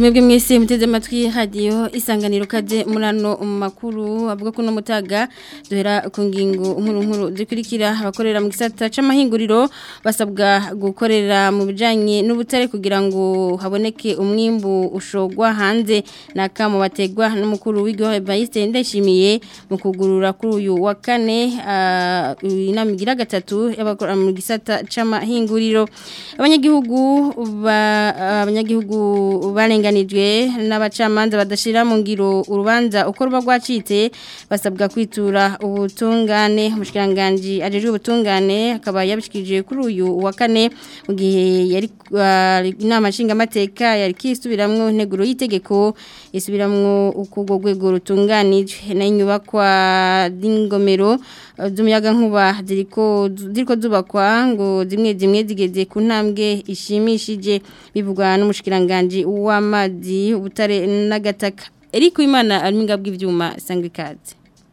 mwebwe mwese muteze amatwi hadiyo isanganiro kaje murano makuru avuga ko no mutaga duhera ku ngingo nkuru nkuru dukurikira abakorera mu gisata c'amahinguriro basabwa gukorera mu bijanye n'ubutare kugira ngo haboneke umwimbu ushogwa hanze na nakamu bategwa n'umukuru w'igyo Evariste ndashimiye mu kugurura kuri uyu wa kane uh, inamigira gatatu y'abakora mu gisata c'amahinguriro abanyagihugu abanyagihugu bare barenganijwe n'abacamanza badashira mu ngiro urubanza uko ruba rwacitse basabwa kwitura ubutungane umushyiranganji ajejwe ubutungane akaba yabishikirije kuri uyu wa kane mu gihe yari inama nshingamateka yari kisubiramwo integuro y'itegeko isubiramwo uko rwego rutunganije n'inyubakwa d'ingomero z'umuyaga nkuba ziriko ziriko zubakwa ngo zimwe zimwe zigeze ku ntambwe ishimishije bivugwa n'umushyiranganji w'amazi z'amadi ubutare n'agataka eric wimana arimo bw'ibyuma sangwa ikaze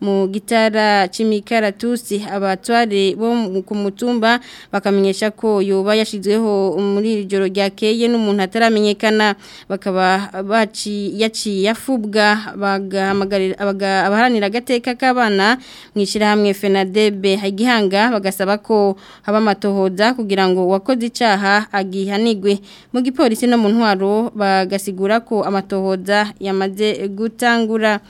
mu gitara cy'imikaratusi abatware bo ku mutumba bakamenyesha ko yoba yashyizweho muri iri joro ryakeye n'umuntu ataramenyekana bakaba yaciye afubwa bagahama abaharanira agateka k'abana mu ishyirahamwe fenadebe igihanga bagasaba ko haba amatohoza kugira ngo wakoze icyaha agihanigwe mu gipolisi no mu ntwaro bagasigura ko amatohoza yamaze gutangura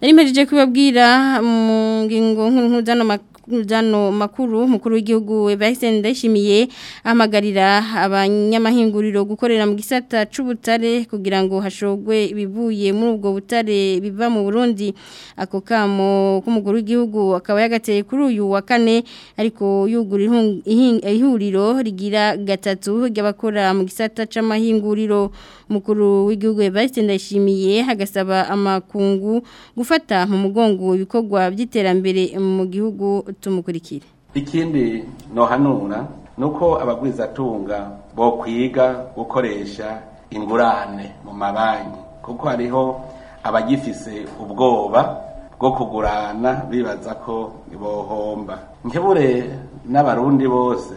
nari mpejeje kubabwira mu ngingo nkuru zano majano makuru mukuru w'igihugu Evariste Ndayishimiye ahamagarira abanyamahinguriro gukorera mu gisata c'ubutare kugira ngo hashogwe ibivuye muri ubwo butare biva mu Burundi ako kamo k'umuguru w'igihugu akaba yagateye kuri uyu wa kane ariko yugura ihuriro rigira gatatu ry'abakora mu gisata c'amahinguriro mukuru w'igihugu Evariste Ndayishimiye hagasaba amakungu gufata mu mugongo ibikorwa by'iterambere mu gihugu tumukurikire ikindi nohanura nuko abagwizatunga bo kwiga gukoresha ingurane mu mabanki kuko hariho abagifise ubwoba bwo kugurana bibaza ko bohomba nkebure n'abarundi bose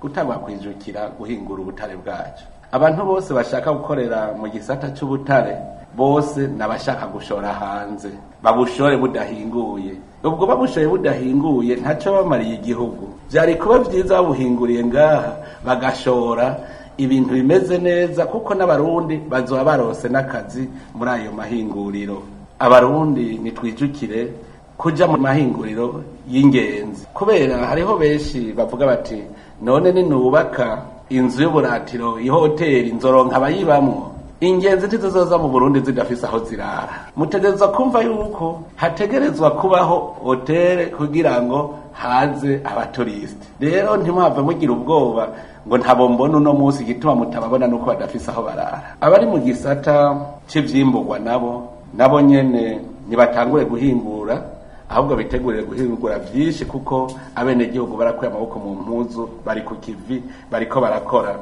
kwijukira guhingura ubutare bwacu abantu bose bashaka gukorera mu gisata cy'ubutare bose n'abashaka gushora hanze babushore budahinguye ubwo babushoye budahinguye ntacyo bamariye igihugu byari kuba byiza babuhinguriye ngaha bagashora ibintu bimeze neza kuko n'abarundi bazuba barose n'akazi muri ayo mahinguriro abarundi nitwijukire kujya mu mahinguriro y'ingenzi kubera hariho benshi bavuga bati none ninubaka inzu y'uburatiro ihoteri nzoronka abayibamwo ingenzi ntizizoza mu burundi zidafise aho zirara mutegerezwa kumva yuko hategerezwa kubaho hotel kugira ngo haze abatorisite rero ntimwave mugira ubwoba ngo ntabo mbona uno munsi igituma mutababona nuko badafise aho barara abari mu gisata cy'ivyimburwa nabo nabo nyene ntibatangure guhingura ahubwo bitegurire guhingura byinshi kuko abenegihugu barakuye amaboko mu mpuzu bari ku kivi bariko barakora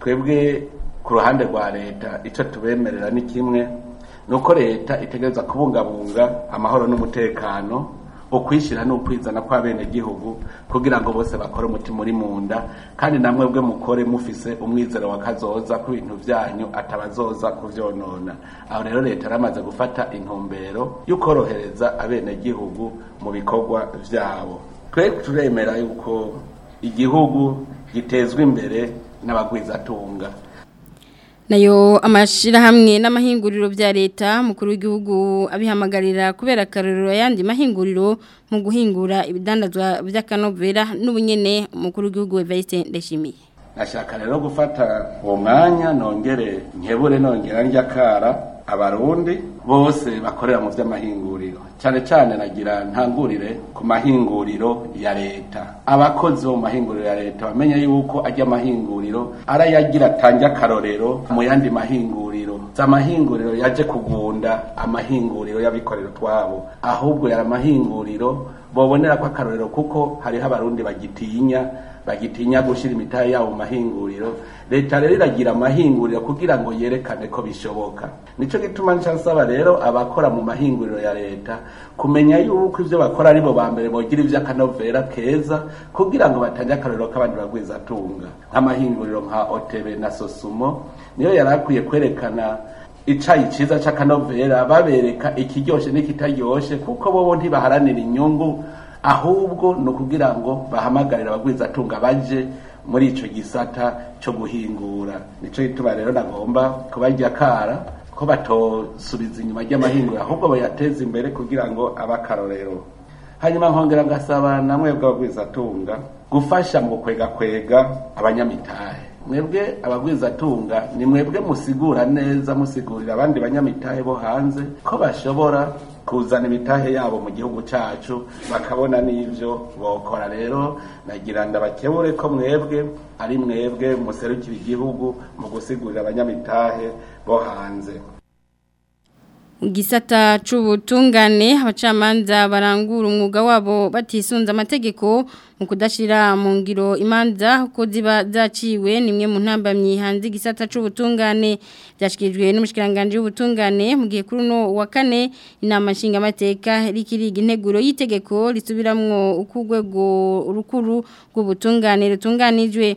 twebwe ku ruhande rwa leta icyo tubemerera ni kimwe ni uko leta itegereza kubungabunga amahoro n'umutekano ukwishyira ni ukwizana kw'abenegihugu kugira ngo bose bakore umutima uri mu nda kandi namwe bwe mukore mufise umwizero wa kazoza ku bintu byanyu atabazoza kubyonona aho rero leta yaramaze gufata intumbero y’ukorohereza abenegihugu mu bikorwa byabo twe turemera yuko igihugu gitezwa imbere n'abagwizatunga nayo amashyirahamwe n'amahinguriro bya leta mukuru w'igihugu abihamagarira kubera akaruriro yandi mahinguriro mu guhingura ibidandazwa by'akanovera n'ubunyene umukuru w'igihugu Evariste Ndashimiye nashaka rero gufata uwo mwanya nongere nkebure nongera njya akara abarundi bose bakorera mu vy'amahinguriro cyane cyane nagira ntangurire ku mahinguriro ya leta abakozi bo mu mahinguriro ya leta bamenye yuko ajya mahinguriro arayagira atange akarorero mu yandi mahinguriro zamahinguriro yaje kugunda amahinguriro yabikorera twabo ahubwo yari amahinguriro bobonera ko akarorero kuko hariho abarundi bagitinya bagitinya gushira imitahe yabo mu mahinguriro leta rero iragira amahinguriro kugira ngo yerekane ko bishoboka nicyo gituma nsaba rero abakora mu mahinguriro ya leta kumenya yuko ibyo bakora aribo ba mbere bogira iby'akanovera keza kugira ngo batange akarorero k'abandi bagwizatunga nk'amahinguriro nka otebe na sosumo niyo yari akwiye kwerekana icayi ciza c'akanovera babereka ikiryoshe n'ikitaryoshe kuko bobo ntibaharanira inyungu ahubwo ni ukugira ngo bahamagarire abagwizatunga baje muri icyo gisata cyo guhingura nicyo gituma rero nagomba kubajya kara ko batosubiza inyuma ry'amahinguriro ahubwo bayateza imbere kugira ngo abe hanyuma nkongera ngasaba na mwebwe abagwizatunga gufasha mu kwega abanyamitahe mwebwe abagwizatunga ni mwebwe musigura neza musigurira abandi banyamitahe bo hanze ko bashobora kuzana imitahe yabo mu gihugu cyacu bakabona n'ibyo bokora rero nagira ndabakebure ko mwebwe ari mwebwe muserukira igihugu mu gusigurira abanyamitahe bo hanze gisata c'ubutungane abacamanza barangura umwuga wabo batisunze amategeko mu kudashira mu ngiro imanza ko ziba zaciwe nimwe mu ntambamyi hanze igisata c'ubutungane byashikirijwe n'umushikiranganje w'ubutungane mu gihe kuri no wa kane inama nshinga amateka rikiriga integuro y'itegeko risubiramwo ukugwego rukuru rw'ubutungane rutunganijwe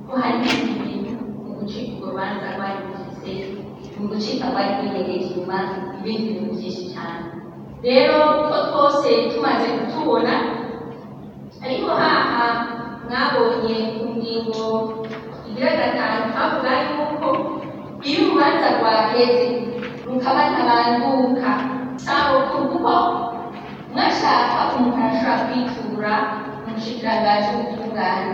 ko hari ibintu mu gucika urubanza rwari rufise Kumbushika kwa ikimenyekezi mu mazi ibindi bintu byinshi cyane rero ko twose tumaze kutubona ariko haha mwabonye ku ngingo igira gatanu havuga yuko iyo urubanza rwaheze mukaba ntabanduka sabo kuko mwashaka umuntu arashobora kwitura umushikiranganji w'ubutungane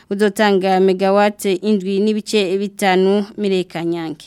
udotanga megawatt indwi n'ibice bitanu mirekanyange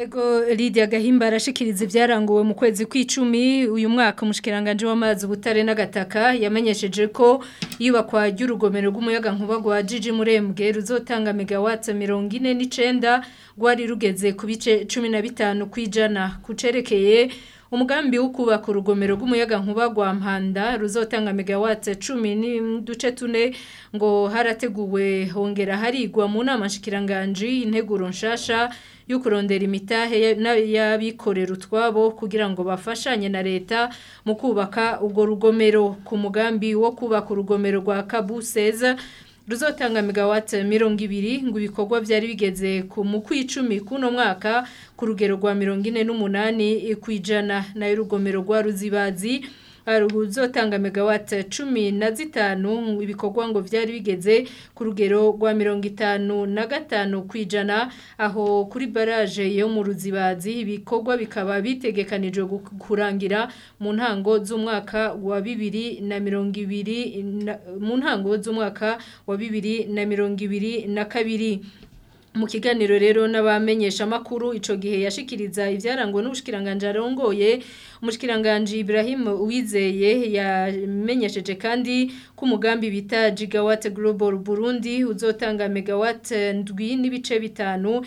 Ego Lydia Gahimba arashikiriza ibyaranguwe mu kwezi kw'icumi uyu mwaka umushikiranganje w'amazi ubutare n'agataka yamenyesheje ko yubakwa ry'urugomero rw'umuyaga nkuba rwa GG Murembwe ruzotanga megawatts 49 rwari rugeze ku bice 15 kwijana kucerekeye umugambi wo kubaka urugomero rw'umuyagankuba rwa mpanda ruzotanga megawatts cumi n'uduce tune ngo harateguwe hongera harigwa mu nama nshikiranganje integuro nshasha yo kurondera imitahe y'abikorera utwabo kugira ngo bafashanye na leta mu kubaka urwo rugomero ku mugambi wo kubaka urugomero rwa kabuseza ruzotanga megawate mirongo ibiri ngo ibikorwa byari bigeze ku mu kw'icumi kuno mwaka ku rugero rwa mirongo ine n'umunani ku ijana nayo urugomero rwa ruzibazi haruhu zotanga megawati cumi na zitanu ibikorwa ngo byari bigeze ku rugero rwa mirongo itanu na gatanu kwijana aho kuri baraje yo mu ruzibazi ibikorwa bikaba bitegekanijwe kurangira mu ntango z'umwaka wa bibiri na mirongo ibiri mu ntango z'umwaka wa bibiri na mirongo ibiri na kabiri Mu kiganiro rero n'abamenyeshamakuru makuru ico gihe yashikiriza ivyarangwa n'ubushikiranganje arongoye umushikiranganje Ibrahim wizeye yamenyesheje kandi ko umugambi bita Gigawatt Global Burundi uzotanga megawatt ndwi n'ibice bitanu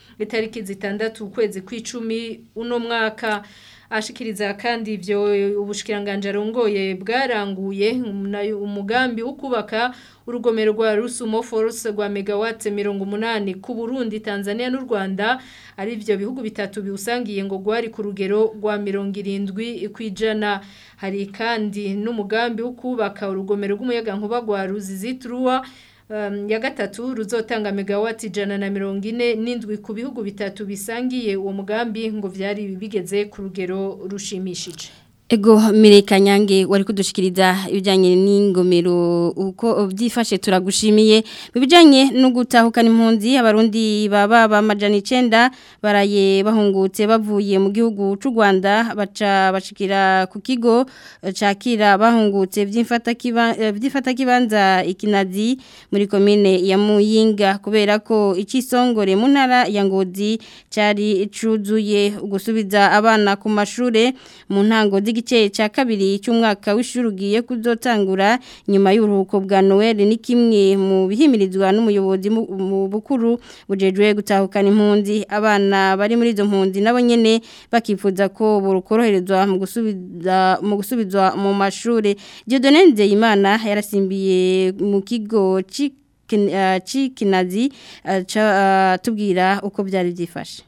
itariki zitandatu ukwezi kw'icumi uno mwaka ashikiriza kandi ibyo ubushikiranganje arongoye bwaranguye umugambi wo urugomero rwa Rusumo Force rwa megawatt 180 ku Burundi Tanzania n'u Rwanda ari byo bihugu bitatu biusangiye ngo gwari ku rugero rwa 70 kwijana hari kandi n'umugambi wo kubaka urugomero rw'umuyaga nkuba rwa Ruzizitrua ya gatatu ruzotanga megawati jana na mirongo ine n'indwi ku bihugu bitatu bisangiye uwo mugambi ngo byari bigeze ku rugero rushimishije Ego mireka nyange wari kudushikiriza ibijanye n'ingomero uko byifashe turagushimiye bijanye no gutahukana impunzi abarundi baba bamajana 9 baraye bahungutse bavuye mu gihugu cy'u Rwanda baca bashikira ku kigo cakira bahungutse byifata kibanza ikinazi muri commune ya Muyinga kubera ko icisongore mu ntara ya Ngozi cari abana ku mashure mu ntango w'igice cya kabiri cy'umwaka w'ishuri ugiye kuzotangura nyuma y'uruhuko bwa Noel ni kimwe mu bihimirizwa n'umuyobozi mu bukuru bujejwe gutahukana impunzi abana bari muri izo mpunzi nabo nyene bakifuza ko burukoroherezwa mu gusubiza mu gusubizwa mu mashuri Dieudonne Nzeyimana yarasimbiye mu kigo c'ikinazi uh, uh, tubwira uko byari byifashe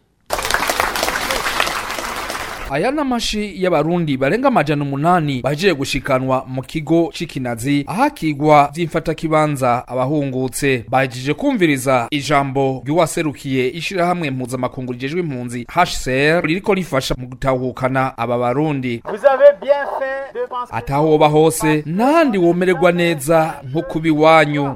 aya n'amashi y'abarundi barenga amajana umunani bahejeje gushikanwa mu kigo c'ikinazi ahakigwa vy'imfatakibanza abahungutse bahejeje kumviriza ijambo ry'uwaserukiye ishirahamwe mpuzamakungu rijejwe impunzi HCR ririko rifasha mu gutahukana aba barundi atahoba hose n'ahandi womererwa neza nko kuba iwanyu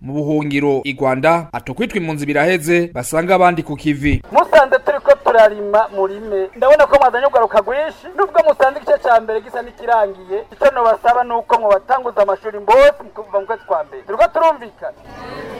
mu buhungiro i rwanda atokwitwa impunzi biraheze basanga abandi ku kivi musanze turi ko turarima murime ndabona ko mwazanye ugaruka rwinshi nubwo musanze igice cya mbere gisa n'ikirangiye icyo nubasaba ni uko mwabatanguza amashuri mbose kuva mu kwezi kwa mbere turiko turumvikana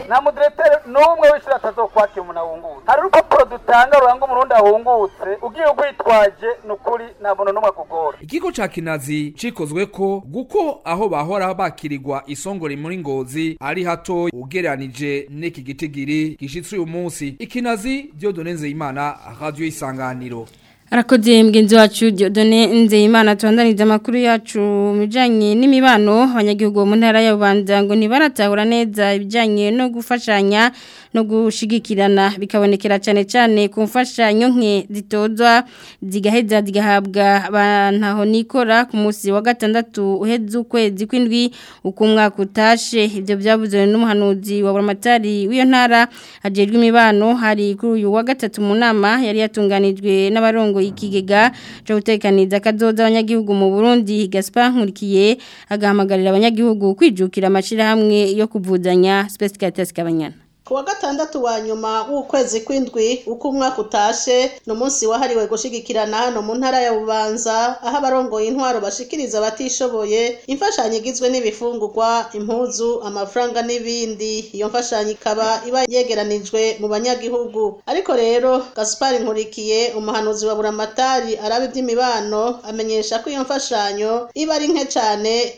nta mudireteri n'umwe w'ishuri atazokwakira umuntu ahungutse hari urupapuro dutanga ruranga umurundi ahungutse ugiye ugwitwaje ni ukuri nta muntu n'umwe akugora ikigo ca kinazi cikozwe ko guko aho bahora bakirirwa isongore muri ngozi ari hato ugereranije n'iki gitigiri gishitse uyu munsi ikinazi imana Nzeyimana Juiz Sangani တ ိ ု ့ arakoze mugenzi wacu Diodone Nzeyimana tubandanije amakuru yacu bijanye n'imibano abanyagihugu mu ntara ya Bubanza ngo ntibaratahura neza ibijanye no gufashanya no gushigikirana bikabonekera cyane cyane ku mfashanyo nke zitozwa zigaheza zigahabwa abantu nikora ku munsi wa gatandatu uheze ukwezi kw'indwi uko umwaka utashe ibyo byavuze n'umuhanuzi wa buramatari w'iyo ntara ajejwe imibano hari kuri uyu wa gatatu mu nama yari yatunganijwe n'abarongo y'intango y'ikigega cyo gutekaniza akazoza abanyagihugu mu Burundi Gaspar Nkurikiye agahamagarira abanyagihugu kwijukira amashira hamwe yo kuvuzanya Space Caritas Kabanyana ku wa gatandatu wa nyuma w'ukwezi kw'indwi uko umwaka utashe ni umunsi wahariwe gushyigikirana hano mu ntara ya bubanza aho abarongoye intwaro bashikiriza abatishoboye imfashanyo igizwe n'ibifungurwa impuzu amafaranga n'ibindi iyo mfashanyo ikaba iba yegeranijwe mu banyagihugu ariko rero Gaspar nkurikiye umuhanuzi wa buramatari araba iby'imibano amenyesha ko iyo mfashanyo iba ari nke cyane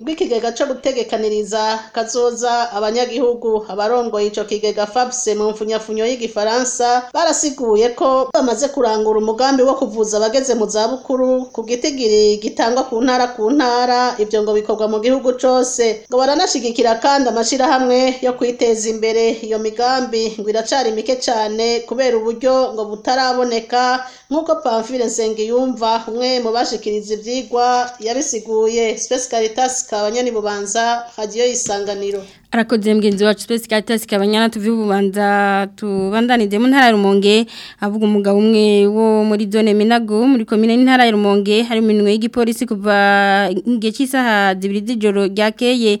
bw'ikigega cyo gutegekaniriza kazoza abanyagihugu abarongoye icyo kigega fabse mu mfunyafunyo y'igifaransa barasiguye ko bamaze kurangura umugambi wo kuvuza abageze mu zabukuru ku gitigiri gitangwa ku ntara ku ntara ibyo ngo bikorwa mu gihugu cyose ngo baranashyigikira kandi amashyirahamwe yo kwiteza imbere iyo migambi ngo iracari mike cyane kubera uburyo ngo butaraboneka nk'uko pavire nsengiyumva umwe mu bashikiriza ibyigwa yabisiguye sipesi karitasi kabanya n'ibubanza hagiyeho isanganiro arakoze mugenzi wacu sipesi karitasi kabanya tuve ububanza tubandanije mu ntara ya rumonge avuga umugabo umwe wo muri zone minago muri komine n'intara ya rumonge hari iminwe y'igipolisi kuva igihe cy'isaha zibiri z'ijoro ryakeye